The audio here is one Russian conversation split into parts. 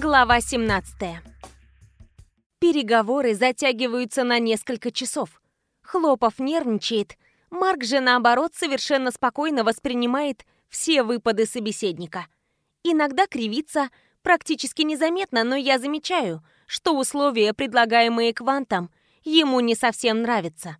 Глава 17. Переговоры затягиваются на несколько часов. Хлопов нервничает. Марк же, наоборот, совершенно спокойно воспринимает все выпады собеседника. Иногда кривится, практически незаметно, но я замечаю, что условия, предлагаемые Квантом, ему не совсем нравятся.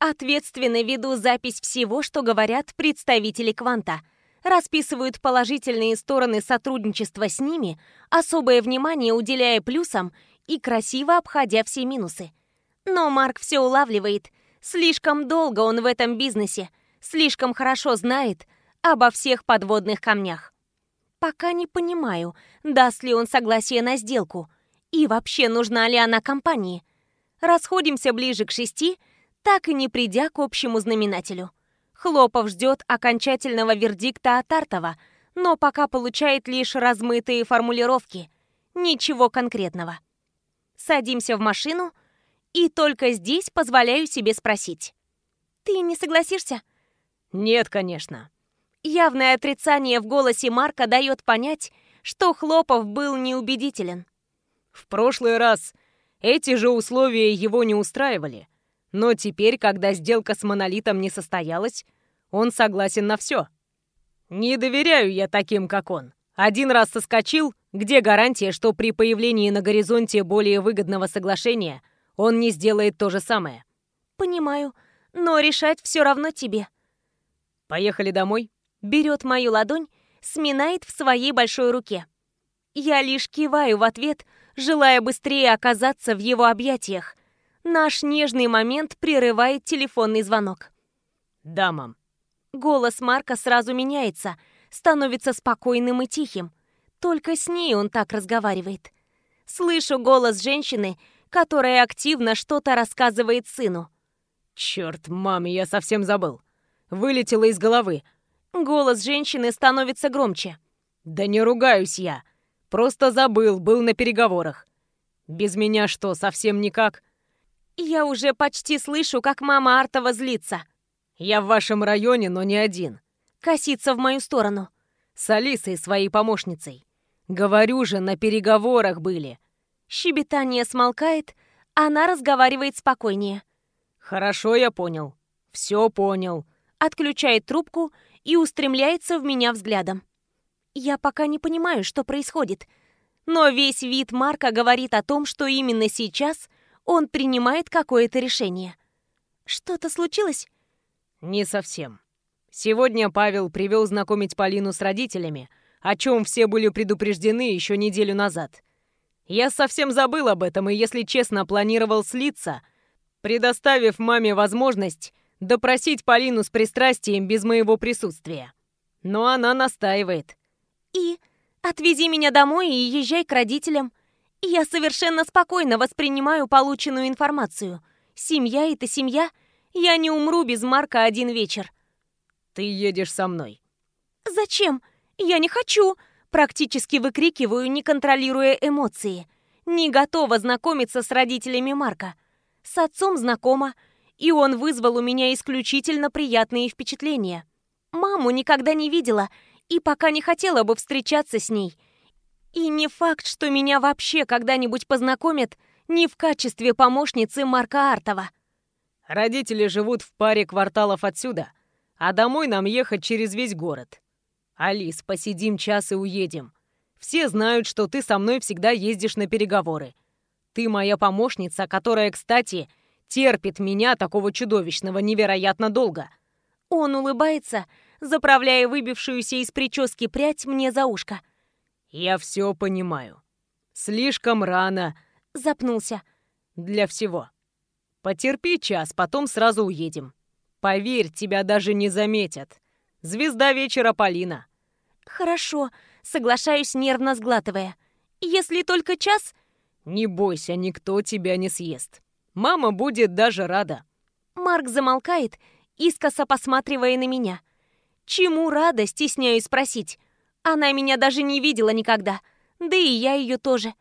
Ответственно веду запись всего, что говорят представители Кванта – расписывают положительные стороны сотрудничества с ними, особое внимание уделяя плюсам и красиво обходя все минусы. Но Марк все улавливает. Слишком долго он в этом бизнесе, слишком хорошо знает обо всех подводных камнях. Пока не понимаю, даст ли он согласие на сделку и вообще нужна ли она компании. Расходимся ближе к шести, так и не придя к общему знаменателю. Хлопов ждет окончательного вердикта от Артова, но пока получает лишь размытые формулировки. Ничего конкретного. Садимся в машину, и только здесь позволяю себе спросить. «Ты не согласишься?» «Нет, конечно». Явное отрицание в голосе Марка дает понять, что Хлопов был неубедителен. В прошлый раз эти же условия его не устраивали. Но теперь, когда сделка с монолитом не состоялась, он согласен на все. Не доверяю я таким, как он. Один раз соскочил, где гарантия, что при появлении на горизонте более выгодного соглашения он не сделает то же самое? Понимаю, но решать все равно тебе. Поехали домой? Берет мою ладонь, сминает в своей большой руке. Я лишь киваю в ответ, желая быстрее оказаться в его объятиях, Наш нежный момент прерывает телефонный звонок. «Да, мам». Голос Марка сразу меняется, становится спокойным и тихим. Только с ней он так разговаривает. Слышу голос женщины, которая активно что-то рассказывает сыну. «Черт, мам, я совсем забыл. Вылетело из головы». Голос женщины становится громче. «Да не ругаюсь я. Просто забыл, был на переговорах. Без меня что, совсем никак?» Я уже почти слышу, как мама Артова злится. Я в вашем районе, но не один. Косится в мою сторону. С Алисой, своей помощницей. Говорю же, на переговорах были. Щебетание смолкает, она разговаривает спокойнее. Хорошо, я понял. Все понял. Отключает трубку и устремляется в меня взглядом. Я пока не понимаю, что происходит. Но весь вид Марка говорит о том, что именно сейчас – он принимает какое-то решение. Что-то случилось? Не совсем. Сегодня Павел привел знакомить Полину с родителями, о чем все были предупреждены еще неделю назад. Я совсем забыл об этом и, если честно, планировал слиться, предоставив маме возможность допросить Полину с пристрастием без моего присутствия. Но она настаивает. «И? Отвези меня домой и езжай к родителям. Я совершенно спокойно воспринимаю полученную информацию. Семья — это семья. Я не умру без Марка один вечер. Ты едешь со мной. Зачем? Я не хочу. Практически выкрикиваю, не контролируя эмоции. Не готова знакомиться с родителями Марка. С отцом знакома, и он вызвал у меня исключительно приятные впечатления. Маму никогда не видела и пока не хотела бы встречаться с ней — и не факт, что меня вообще когда-нибудь познакомят не в качестве помощницы Марка Артова. Родители живут в паре кварталов отсюда, а домой нам ехать через весь город. Алис, посидим час и уедем. Все знают, что ты со мной всегда ездишь на переговоры. Ты моя помощница, которая, кстати, терпит меня, такого чудовищного, невероятно долго. Он улыбается, заправляя выбившуюся из прически прядь мне за ушко. «Я все понимаю. Слишком рано...» — запнулся. «Для всего. Потерпи час, потом сразу уедем. Поверь, тебя даже не заметят. Звезда вечера Полина». «Хорошо», — соглашаюсь, нервно сглатывая. «Если только час...» «Не бойся, никто тебя не съест. Мама будет даже рада». Марк замолкает, искоса посматривая на меня. «Чему рада?» — стесняюсь спросить. Она меня даже не видела никогда. Да и я ее тоже.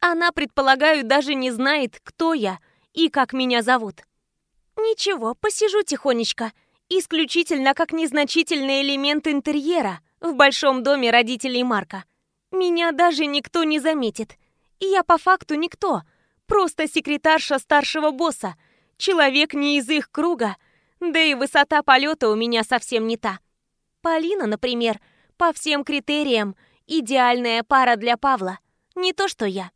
Она, предполагаю, даже не знает, кто я и как меня зовут. Ничего, посижу тихонечко. Исключительно как незначительный элемент интерьера в большом доме родителей Марка. Меня даже никто не заметит. И я по факту никто. Просто секретарша старшего босса. Человек не из их круга. Да и высота полета у меня совсем не та. Полина, например, по всем критериям, идеальная пара для Павла. Не то что я.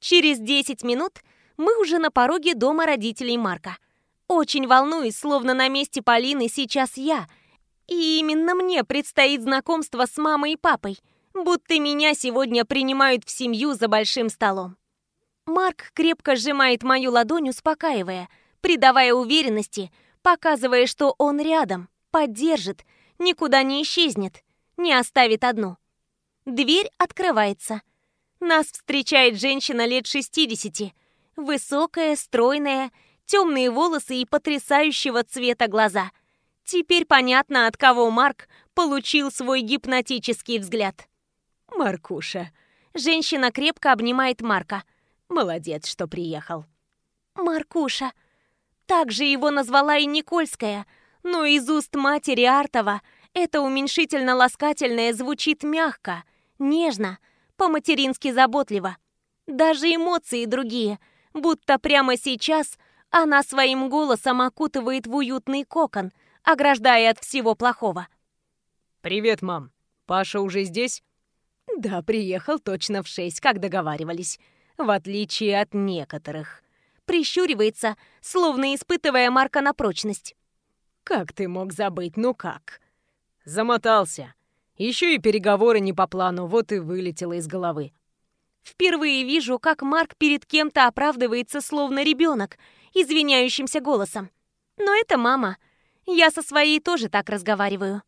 Через 10 минут мы уже на пороге дома родителей Марка. Очень волнуюсь, словно на месте Полины сейчас я. И именно мне предстоит знакомство с мамой и папой – будто меня сегодня принимают в семью за большим столом. Марк крепко сжимает мою ладонь, успокаивая, придавая уверенности, показывая, что он рядом, поддержит, никуда не исчезнет, не оставит одну. Дверь открывается. Нас встречает женщина лет 60, высокая, стройная, темные волосы и потрясающего цвета глаза. Теперь понятно, от кого Марк получил свой гипнотический взгляд. «Маркуша». Женщина крепко обнимает Марка. «Молодец, что приехал». «Маркуша». Так же его назвала и Никольская, но из уст матери Артова это уменьшительно-ласкательное звучит мягко, нежно, по-матерински заботливо. Даже эмоции другие, будто прямо сейчас она своим голосом окутывает в уютный кокон, ограждая от всего плохого. «Привет, мам. Паша уже здесь?» Да, приехал точно в шесть, как договаривались. В отличие от некоторых. Прищуривается, словно испытывая Марка на прочность. Как ты мог забыть, ну как? Замотался. Еще и переговоры не по плану, вот и вылетело из головы. Впервые вижу, как Марк перед кем-то оправдывается, словно ребенок, извиняющимся голосом. Но это мама. Я со своей тоже так разговариваю.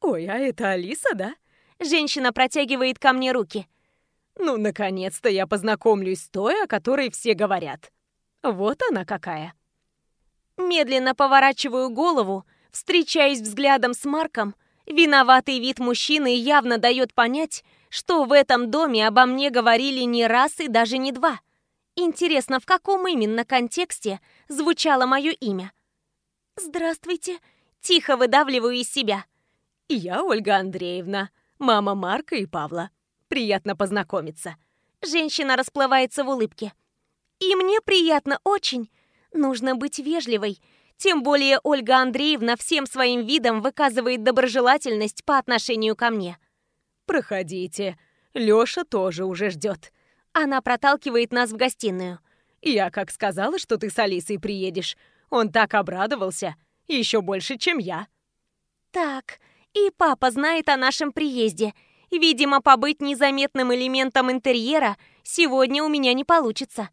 «Ой, а это Алиса, да?» Женщина протягивает ко мне руки. Ну, наконец-то я познакомлюсь с той, о которой все говорят. Вот она какая. Медленно поворачиваю голову, встречаюсь взглядом с Марком. Виноватый вид мужчины явно дает понять, что в этом доме обо мне говорили не раз и даже не два. Интересно, в каком именно контексте звучало мое имя? «Здравствуйте», — тихо выдавливаю из себя. «Я Ольга Андреевна», Мама Марка и Павла. Приятно познакомиться. Женщина расплывается в улыбке. И мне приятно очень. Нужно быть вежливой. Тем более Ольга Андреевна всем своим видом выказывает доброжелательность по отношению ко мне. «Проходите. Лёша тоже уже ждет». Она проталкивает нас в гостиную. «Я как сказала, что ты с Алисой приедешь. Он так обрадовался. Еще больше, чем я». «Так, и папа знает о нашем приезде. Видимо, побыть незаметным элементом интерьера сегодня у меня не получится.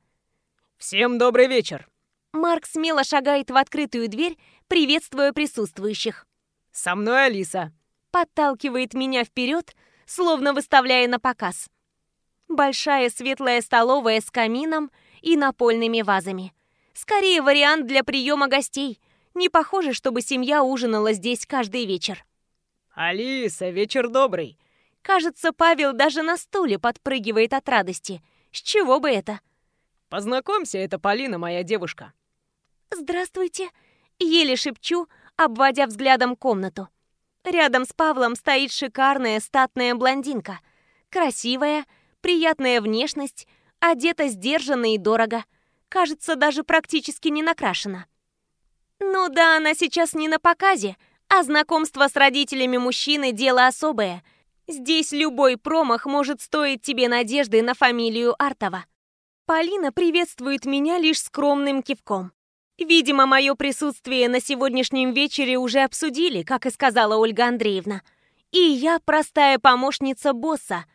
Всем добрый вечер. Марк смело шагает в открытую дверь, приветствуя присутствующих. Со мной Алиса. Подталкивает меня вперед, словно выставляя на показ. Большая светлая столовая с камином и напольными вазами. Скорее вариант для приема гостей. Не похоже, чтобы семья ужинала здесь каждый вечер. «Алиса, вечер добрый!» Кажется, Павел даже на стуле подпрыгивает от радости. С чего бы это? Познакомься, это Полина, моя девушка. Здравствуйте. Еле шепчу, обводя взглядом комнату. Рядом с Павлом стоит шикарная статная блондинка. Красивая, приятная внешность, одета сдержанно и дорого. Кажется, даже практически не накрашена. Ну да, она сейчас не на показе, а знакомство с родителями мужчины – дело особое. Здесь любой промах может стоить тебе надежды на фамилию Артова. Полина приветствует меня лишь скромным кивком. Видимо, мое присутствие на сегодняшнем вечере уже обсудили, как и сказала Ольга Андреевна. И я простая помощница босса.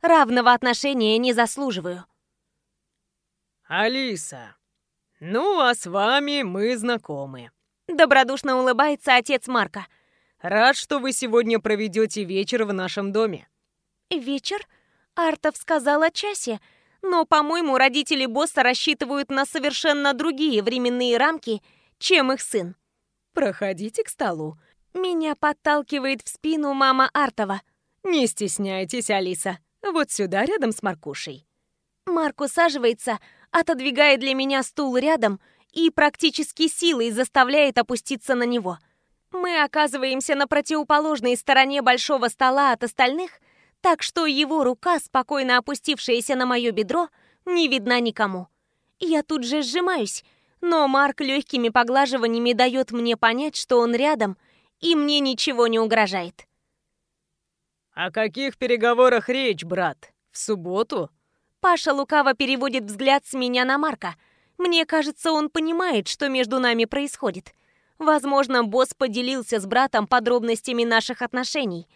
Равного отношения не заслуживаю. Алиса, ну а с вами мы знакомы. Добродушно улыбается отец Марка. Рад, что вы сегодня проведете вечер в нашем доме. Вечер? Артов сказал о часе, но, по-моему, родители босса рассчитывают на совершенно другие временные рамки, чем их сын. Проходите к столу. Меня подталкивает в спину мама Артова. Не стесняйтесь, Алиса. Вот сюда, рядом с Маркушей. Марк усаживается, отодвигает для меня стул рядом и практически силой заставляет опуститься на него. Мы оказываемся на противоположной стороне большого стола от остальных, так что его рука, спокойно опустившаяся на мое бедро, не видна никому. Я тут же сжимаюсь, но Марк легкими поглаживаниями дает мне понять, что он рядом, и мне ничего не угрожает. «О каких переговорах речь, брат? В субботу?» Паша лукаво переводит взгляд с меня на Марка. Мне кажется, он понимает, что между нами происходит. Возможно, босс поделился с братом подробностями наших отношений.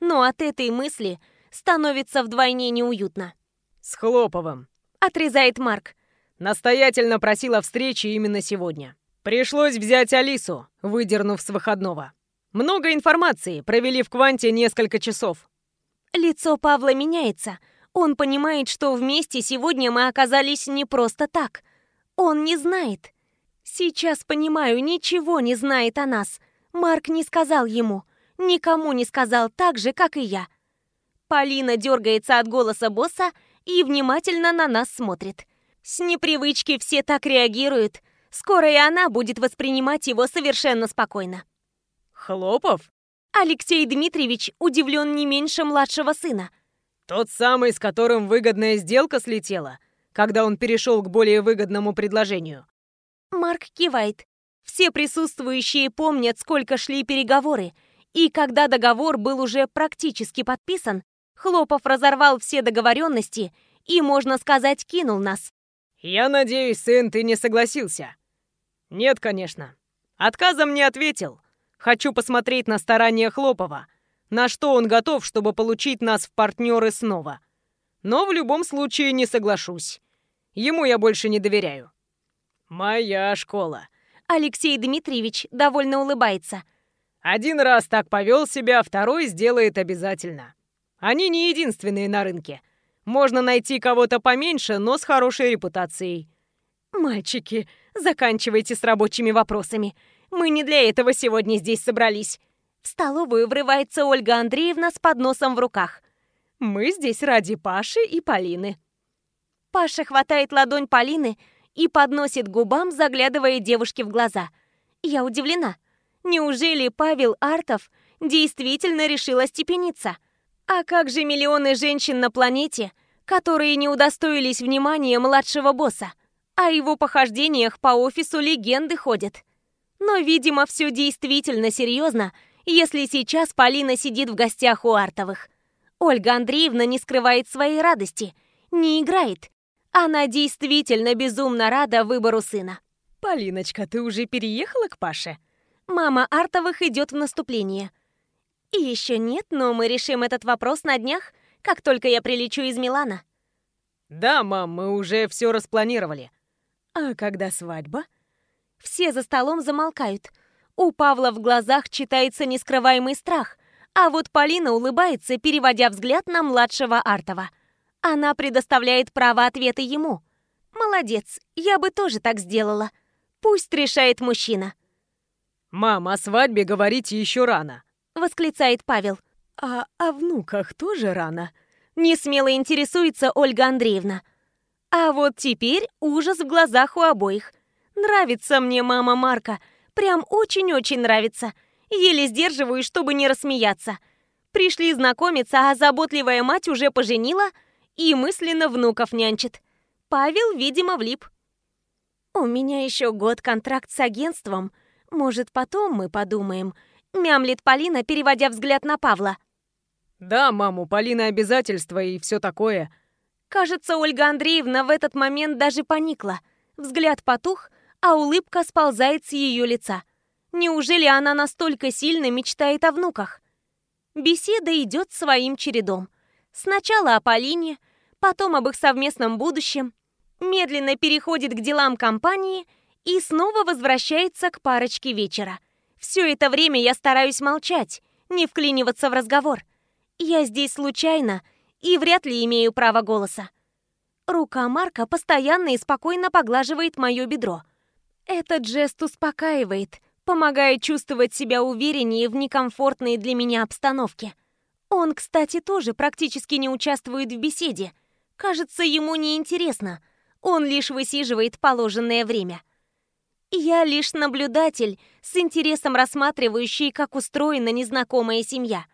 Но от этой мысли становится вдвойне неуютно. «С Хлоповым», — отрезает Марк. Настоятельно просила встречи именно сегодня. Пришлось взять Алису, выдернув с выходного. Много информации, провели в Кванте несколько часов. Лицо Павла меняется. Он понимает, что вместе сегодня мы оказались не просто так. Он не знает. Сейчас понимаю, ничего не знает о нас. Марк не сказал ему. Никому не сказал так же, как и я. Полина дергается от голоса босса и внимательно на нас смотрит. С непривычки все так реагируют. Скоро и она будет воспринимать его совершенно спокойно. Хлопов? Алексей Дмитриевич удивлен не меньше младшего сына. Тот самый, с которым выгодная сделка слетела, когда он перешел к более выгодному предложению. Марк кивает. Все присутствующие помнят, сколько шли переговоры, и когда договор был уже практически подписан, Хлопов разорвал все договоренности и, можно сказать, кинул нас. «Я надеюсь, сын, ты не согласился?» «Нет, конечно. Отказом не ответил. Хочу посмотреть на старания Хлопова, на что он готов, чтобы получить нас в партнеры снова. Но в любом случае не соглашусь. Ему я больше не доверяю». «Моя школа». Алексей Дмитриевич довольно улыбается. «Один раз так повел себя, второй сделает обязательно. Они не единственные на рынке. Можно найти кого-то поменьше, но с хорошей репутацией. Мальчики, заканчивайте с рабочими вопросами. Мы не для этого сегодня здесь собрались. В столовую врывается Ольга Андреевна с подносом в руках. Мы здесь ради Паши и Полины. Паша хватает ладонь Полины и подносит губам, заглядывая девушке в глаза. Я удивлена. Неужели Павел Артов действительно решил остепениться? А как же миллионы женщин на планете, которые не удостоились внимания младшего босса? О его похождениях по офису легенды ходят. Но, видимо, все действительно серьезно, если сейчас Полина сидит в гостях у Артовых. Ольга Андреевна не скрывает своей радости, не играет. Она действительно безумно рада выбору сына. «Полиночка, ты уже переехала к Паше?» Мама Артовых идет в наступление – и еще нет, но мы решим этот вопрос на днях, как только я прилечу из Милана. Да, мам, мы уже все распланировали. А когда свадьба? Все за столом замолкают. У Павла в глазах читается нескрываемый страх, а вот Полина улыбается, переводя взгляд на младшего Артова. Она предоставляет право ответа ему. Молодец, я бы тоже так сделала. Пусть решает мужчина. Мам, о свадьбе говорите еще рано восклицает Павел. А о внуках тоже рано. Не смело интересуется Ольга Андреевна. А вот теперь ужас в глазах у обоих. Нравится мне мама Марка. Прям очень-очень нравится. Еле сдерживаю, чтобы не рассмеяться. Пришли знакомиться, а заботливая мать уже поженила и мысленно внуков нянчит. Павел, видимо, влип. У меня еще год контракт с агентством. Может, потом мы подумаем, Мямлит Полина, переводя взгляд на Павла. «Да, маму, Полина обязательства и все такое». Кажется, Ольга Андреевна в этот момент даже поникла. Взгляд потух, а улыбка сползает с ее лица. Неужели она настолько сильно мечтает о внуках? Беседа идет своим чередом. Сначала о Полине, потом об их совместном будущем, медленно переходит к делам компании и снова возвращается к парочке вечера. Все это время я стараюсь молчать, не вклиниваться в разговор. Я здесь случайно и вряд ли имею право голоса. Рука Марка постоянно и спокойно поглаживает мое бедро. Этот жест успокаивает, помогает чувствовать себя увереннее в некомфортной для меня обстановке. Он, кстати, тоже практически не участвует в беседе. Кажется, ему не интересно. Он лишь высиживает положенное время. Я лишь наблюдатель, с интересом рассматривающий, как устроена незнакомая семья.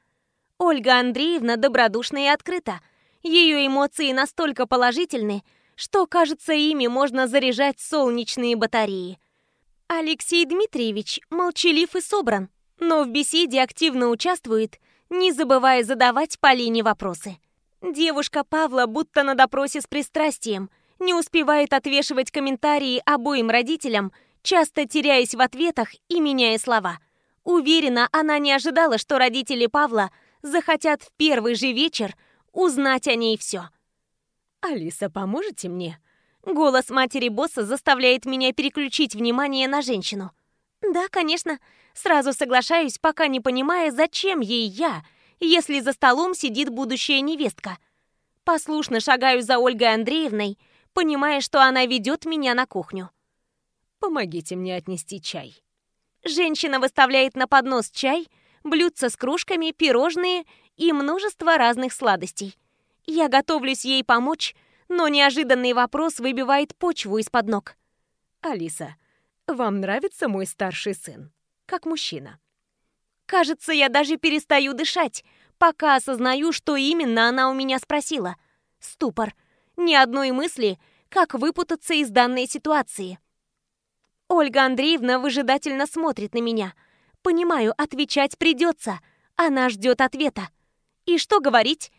Ольга Андреевна добродушна и открыта. Ее эмоции настолько положительны, что, кажется, ими можно заряжать солнечные батареи. Алексей Дмитриевич молчалив и собран, но в беседе активно участвует, не забывая задавать Полине вопросы. Девушка Павла будто на допросе с пристрастием, не успевает отвешивать комментарии обоим родителям, часто теряясь в ответах и меняя слова. Уверена, она не ожидала, что родители Павла захотят в первый же вечер узнать о ней все. «Алиса, поможете мне?» Голос матери босса заставляет меня переключить внимание на женщину. «Да, конечно. Сразу соглашаюсь, пока не понимая, зачем ей я, если за столом сидит будущая невестка. Послушно шагаю за Ольгой Андреевной, понимая, что она ведет меня на кухню. «Помогите мне отнести чай». Женщина выставляет на поднос чай, блюдца с кружками, пирожные и множество разных сладостей. Я готовлюсь ей помочь, но неожиданный вопрос выбивает почву из-под ног. «Алиса, вам нравится мой старший сын? Как мужчина?» Кажется, я даже перестаю дышать, пока осознаю, что именно она у меня спросила. Ступор. Ни одной мысли, как выпутаться из данной ситуации. Ольга Андреевна выжидательно смотрит на меня. Понимаю, отвечать придется. Она ждет ответа. И что говорить?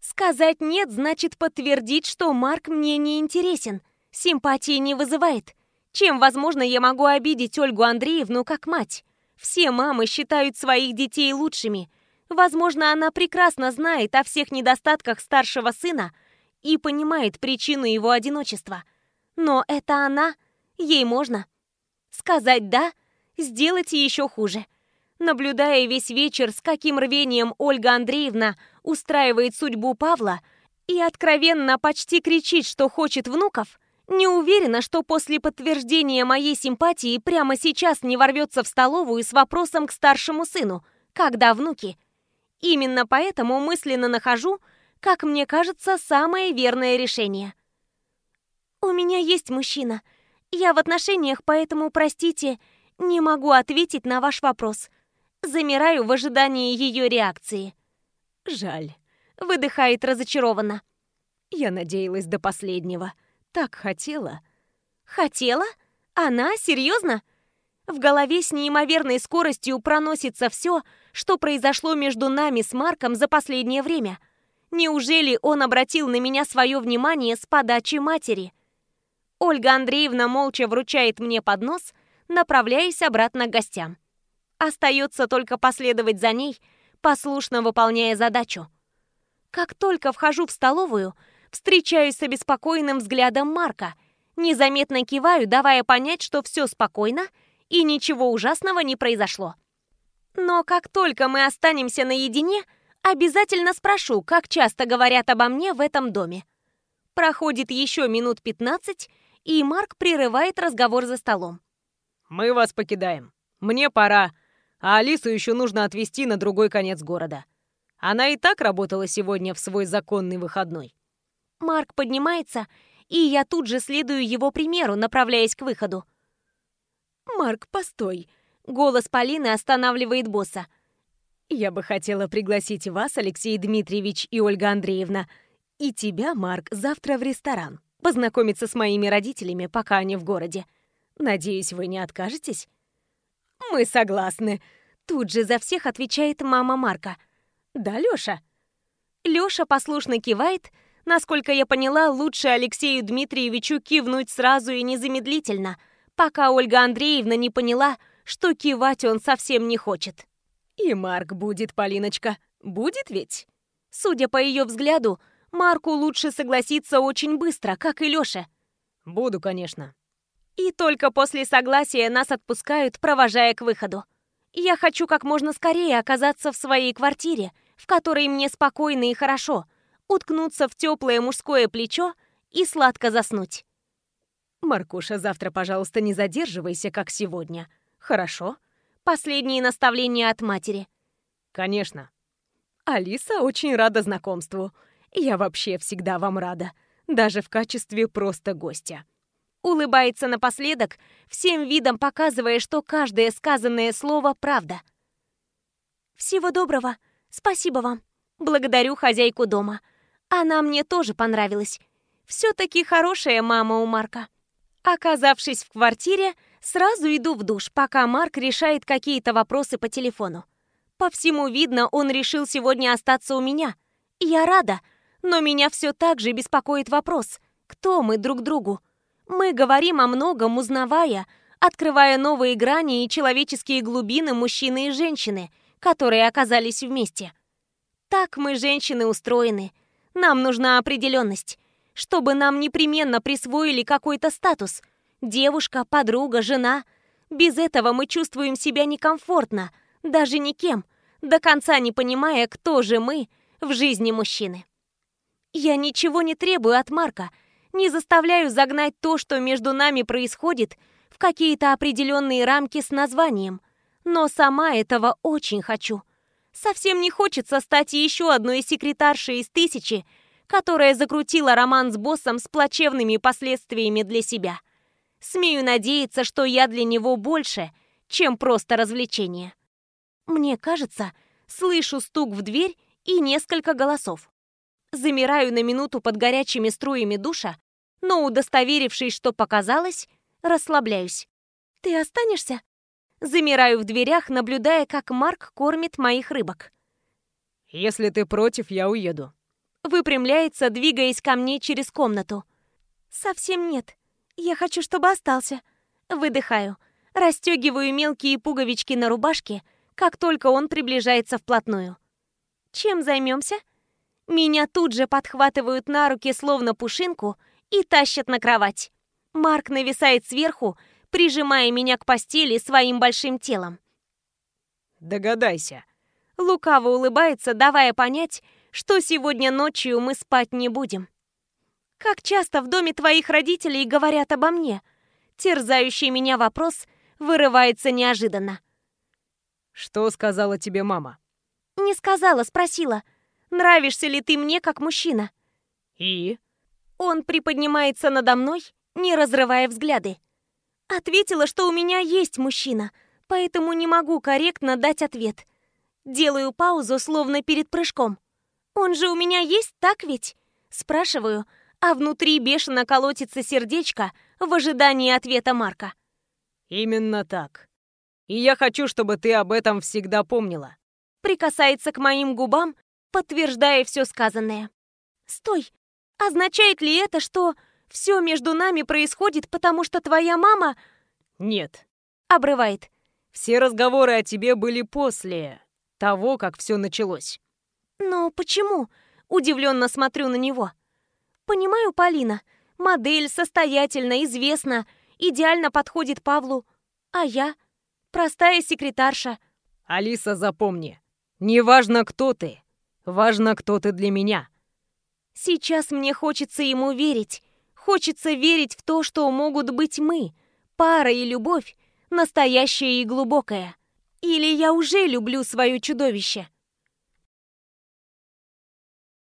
Сказать «нет» значит подтвердить, что Марк мне не интересен, симпатии не вызывает. Чем, возможно, я могу обидеть Ольгу Андреевну как мать? Все мамы считают своих детей лучшими. Возможно, она прекрасно знает о всех недостатках старшего сына и понимает причину его одиночества. Но это она, ей можно. Сказать «да», сделать еще хуже. Наблюдая весь вечер, с каким рвением Ольга Андреевна устраивает судьбу Павла и откровенно почти кричит, что хочет внуков, не уверена, что после подтверждения моей симпатии прямо сейчас не ворвется в столовую с вопросом к старшему сыну, когда внуки. Именно поэтому мысленно нахожу, как мне кажется, самое верное решение. «У меня есть мужчина. Я в отношениях, поэтому, простите, не могу ответить на ваш вопрос. Замираю в ожидании ее реакции». «Жаль», — выдыхает разочарованно. «Я надеялась до последнего» так хотела. Хотела? Она? Серьезно? В голове с неимоверной скоростью проносится все, что произошло между нами с Марком за последнее время. Неужели он обратил на меня свое внимание с подачи матери? Ольга Андреевна молча вручает мне поднос, направляясь обратно к гостям. Остается только последовать за ней, послушно выполняя задачу. Как только вхожу в столовую, встречаюсь с обеспокоенным взглядом Марка, незаметно киваю, давая понять, что все спокойно и ничего ужасного не произошло. Но как только мы останемся наедине, обязательно спрошу, как часто говорят обо мне в этом доме. Проходит еще минут 15, и Марк прерывает разговор за столом. «Мы вас покидаем. Мне пора, а Алису еще нужно отвезти на другой конец города. Она и так работала сегодня в свой законный выходной». Марк поднимается, и я тут же следую его примеру, направляясь к выходу. «Марк, постой!» Голос Полины останавливает босса. «Я бы хотела пригласить вас, Алексей Дмитриевич и Ольга Андреевна, и тебя, Марк, завтра в ресторан, познакомиться с моими родителями, пока они в городе. Надеюсь, вы не откажетесь?» «Мы согласны», — тут же за всех отвечает мама Марка. «Да, Лёша?» Лёша послушно кивает, — Насколько я поняла, лучше Алексею Дмитриевичу кивнуть сразу и незамедлительно, пока Ольга Андреевна не поняла, что кивать он совсем не хочет. И Марк будет, Полиночка. Будет ведь? Судя по ее взгляду, Марку лучше согласиться очень быстро, как и Лёше. Буду, конечно. И только после согласия нас отпускают, провожая к выходу. Я хочу как можно скорее оказаться в своей квартире, в которой мне спокойно и хорошо – уткнуться в теплое мужское плечо и сладко заснуть. «Маркуша, завтра, пожалуйста, не задерживайся, как сегодня. Хорошо?» Последние наставления от матери. «Конечно». «Алиса очень рада знакомству. Я вообще всегда вам рада, даже в качестве просто гостя». Улыбается напоследок, всем видом показывая, что каждое сказанное слово — правда. «Всего доброго», Спасибо вам. Благодарю хозяйку дома. Она мне тоже понравилась. Все-таки хорошая мама у Марка. Оказавшись в квартире, сразу иду в душ, пока Марк решает какие-то вопросы по телефону. По всему видно, он решил сегодня остаться у меня. Я рада, но меня все так же беспокоит вопрос, кто мы друг другу. Мы говорим о многом, узнавая, открывая новые грани и человеческие глубины мужчины и женщины, которые оказались вместе. Так мы, женщины, устроены. Нам нужна определенность чтобы нам непременно присвоили какой-то статус. Девушка, подруга, жена. Без этого мы чувствуем себя некомфортно, даже никем, до конца не понимая, кто же мы в жизни мужчины. Я ничего не требую от Марка, не заставляю загнать то, что между нами происходит, в какие-то определенные рамки с названием. Но сама этого очень хочу. Совсем не хочется стать еще одной секретаршей из тысячи, которая закрутила роман с боссом с плачевными последствиями для себя. Смею надеяться, что я для него больше, чем просто развлечение. Мне кажется, слышу стук в дверь и несколько голосов. Замираю на минуту под горячими струями душа, но, удостоверившись, что показалось, расслабляюсь. «Ты останешься?» Замираю в дверях, наблюдая, как Марк кормит моих рыбок. «Если ты против, я уеду», Выпрямляется, двигаясь ко мне через комнату. Совсем нет. Я хочу, чтобы остался. Выдыхаю. Растегиваю мелкие пуговички на рубашке, как только он приближается вплотную. Чем займемся? Меня тут же подхватывают на руки, словно пушинку, и тащат на кровать. Марк нависает сверху, прижимая меня к постели своим большим телом. «Догадайся». Лукаво улыбается, давая понять, что сегодня ночью мы спать не будем. Как часто в доме твоих родителей говорят обо мне? Терзающий меня вопрос вырывается неожиданно. Что сказала тебе мама? Не сказала, спросила. Нравишься ли ты мне как мужчина? И? Он приподнимается надо мной, не разрывая взгляды. Ответила, что у меня есть мужчина, поэтому не могу корректно дать ответ. Делаю паузу, словно перед прыжком. «Он же у меня есть, так ведь?» Спрашиваю, а внутри бешено колотится сердечко в ожидании ответа Марка. «Именно так. И я хочу, чтобы ты об этом всегда помнила». Прикасается к моим губам, подтверждая все сказанное. «Стой! Означает ли это, что все между нами происходит, потому что твоя мама...» «Нет». Обрывает. «Все разговоры о тебе были после того, как все началось». «Но почему?» – удивленно смотрю на него. «Понимаю, Полина. Модель состоятельна, известна, идеально подходит Павлу. А я? Простая секретарша». «Алиса, запомни, не важно, кто ты. Важно, кто ты для меня». Сейчас мне хочется ему верить. Хочется верить в то, что могут быть мы. Пара и любовь, настоящая и глубокая. Или я уже люблю свое чудовище.